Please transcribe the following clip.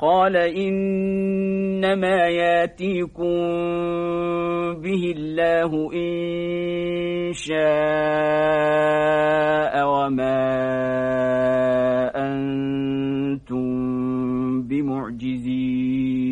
قال إنما ياتيكم به الله إن شاء وما أنتم بمعجزين.